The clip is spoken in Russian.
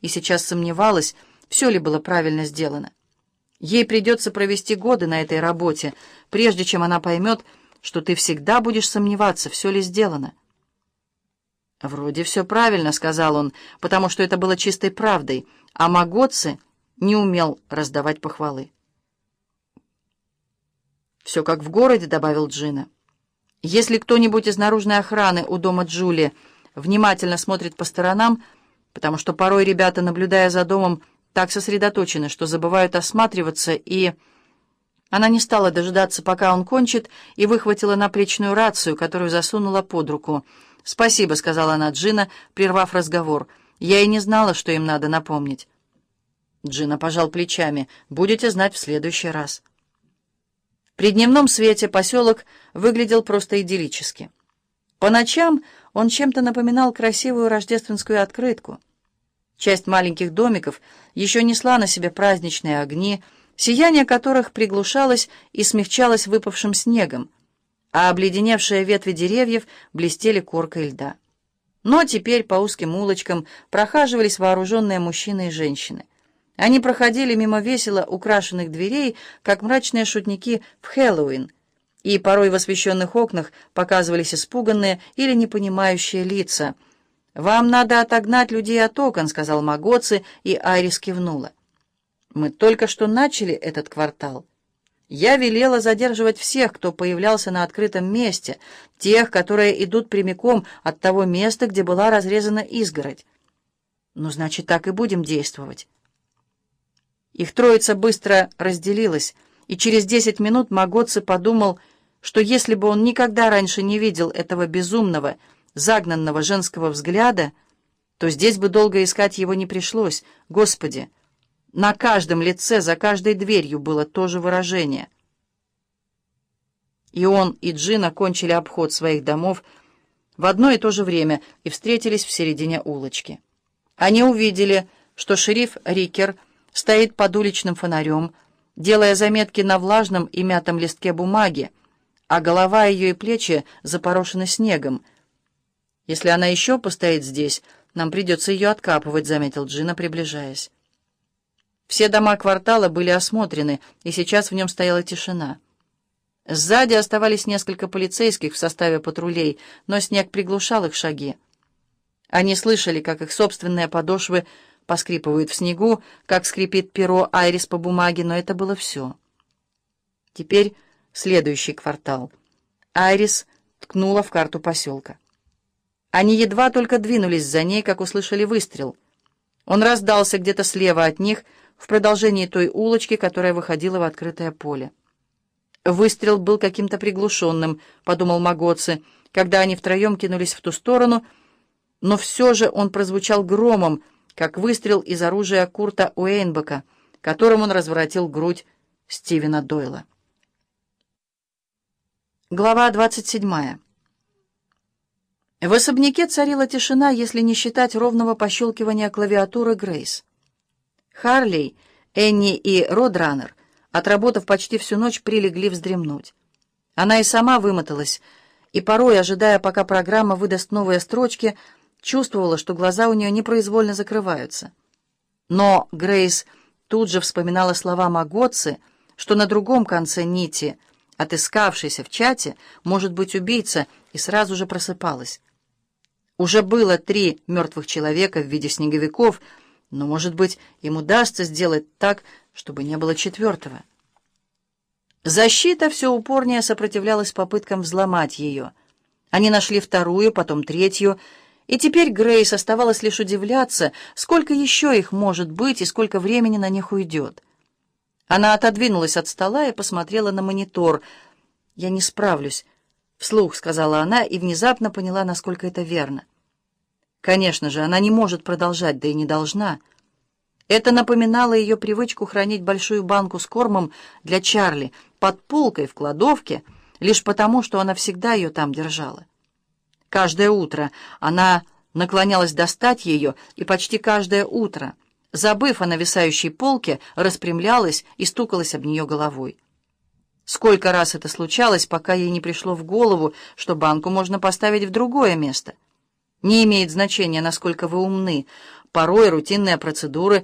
и сейчас сомневалась, все ли было правильно сделано. Ей придется провести годы на этой работе, прежде чем она поймет, что ты всегда будешь сомневаться, все ли сделано. «Вроде все правильно», — сказал он, потому что это было чистой правдой, а Магоци не умел раздавать похвалы. «Все как в городе», — добавил Джина. «Если кто-нибудь из наружной охраны у дома Джули внимательно смотрит по сторонам, потому что порой ребята, наблюдая за домом, так сосредоточены, что забывают осматриваться, и...» Она не стала дожидаться, пока он кончит, и выхватила наплечную рацию, которую засунула под руку. «Спасибо», — сказала она Джина, прервав разговор. «Я и не знала, что им надо напомнить». Джина пожал плечами. «Будете знать в следующий раз». При дневном свете поселок выглядел просто идиллически. По ночам он чем-то напоминал красивую рождественскую открытку. Часть маленьких домиков еще несла на себе праздничные огни, сияние которых приглушалось и смягчалось выпавшим снегом, а обледеневшие ветви деревьев блестели коркой льда. Но теперь по узким улочкам прохаживались вооруженные мужчины и женщины. Они проходили мимо весело украшенных дверей, как мрачные шутники в Хэллоуин, и порой в освещенных окнах показывались испуганные или непонимающие лица. «Вам надо отогнать людей от окон», — сказал Магоци, и Айрис кивнула. Мы только что начали этот квартал. Я велела задерживать всех, кто появлялся на открытом месте, тех, которые идут прямиком от того места, где была разрезана изгородь. Ну, значит, так и будем действовать. Их троица быстро разделилась, и через десять минут Магоци подумал, что если бы он никогда раньше не видел этого безумного, загнанного женского взгляда, то здесь бы долго искать его не пришлось. Господи! На каждом лице, за каждой дверью было то же выражение. И он, и Джин окончили обход своих домов в одно и то же время и встретились в середине улочки. Они увидели, что шериф Рикер стоит под уличным фонарем, делая заметки на влажном и мятом листке бумаги, а голова ее и плечи запорошены снегом. «Если она еще постоит здесь, нам придется ее откапывать», — заметил Джина, приближаясь. Все дома квартала были осмотрены, и сейчас в нем стояла тишина. Сзади оставались несколько полицейских в составе патрулей, но снег приглушал их шаги. Они слышали, как их собственные подошвы поскрипывают в снегу, как скрипит перо Айрис по бумаге, но это было все. Теперь следующий квартал. Айрис ткнула в карту поселка. Они едва только двинулись за ней, как услышали выстрел. Он раздался где-то слева от них — в продолжении той улочки, которая выходила в открытое поле. Выстрел был каким-то приглушенным, подумал Магоци, когда они втроем кинулись в ту сторону, но все же он прозвучал громом, как выстрел из оружия Курта Уэйнбека, которым он разворотил грудь Стивена Дойла. Глава 27. В особняке царила тишина, если не считать ровного пощелкивания клавиатуры Грейс. Харлей, Энни и Родранер, отработав почти всю ночь, прилегли вздремнуть. Она и сама вымоталась, и порой, ожидая, пока программа выдаст новые строчки, чувствовала, что глаза у нее непроизвольно закрываются. Но Грейс тут же вспоминала слова Магоци, что на другом конце нити, отыскавшейся в чате, может быть убийца, и сразу же просыпалась. Уже было три мертвых человека в виде снеговиков — но, может быть, им удастся сделать так, чтобы не было четвертого. Защита все упорнее сопротивлялась попыткам взломать ее. Они нашли вторую, потом третью, и теперь Грейс оставалось лишь удивляться, сколько еще их может быть и сколько времени на них уйдет. Она отодвинулась от стола и посмотрела на монитор. «Я не справлюсь», — вслух сказала она и внезапно поняла, насколько это верно. Конечно же, она не может продолжать, да и не должна. Это напоминало ее привычку хранить большую банку с кормом для Чарли под полкой в кладовке, лишь потому, что она всегда ее там держала. Каждое утро она наклонялась достать ее, и почти каждое утро, забыв о нависающей полке, распрямлялась и стукалась об нее головой. Сколько раз это случалось, пока ей не пришло в голову, что банку можно поставить в другое место — не имеет значения, насколько вы умны. Порой рутинные процедуры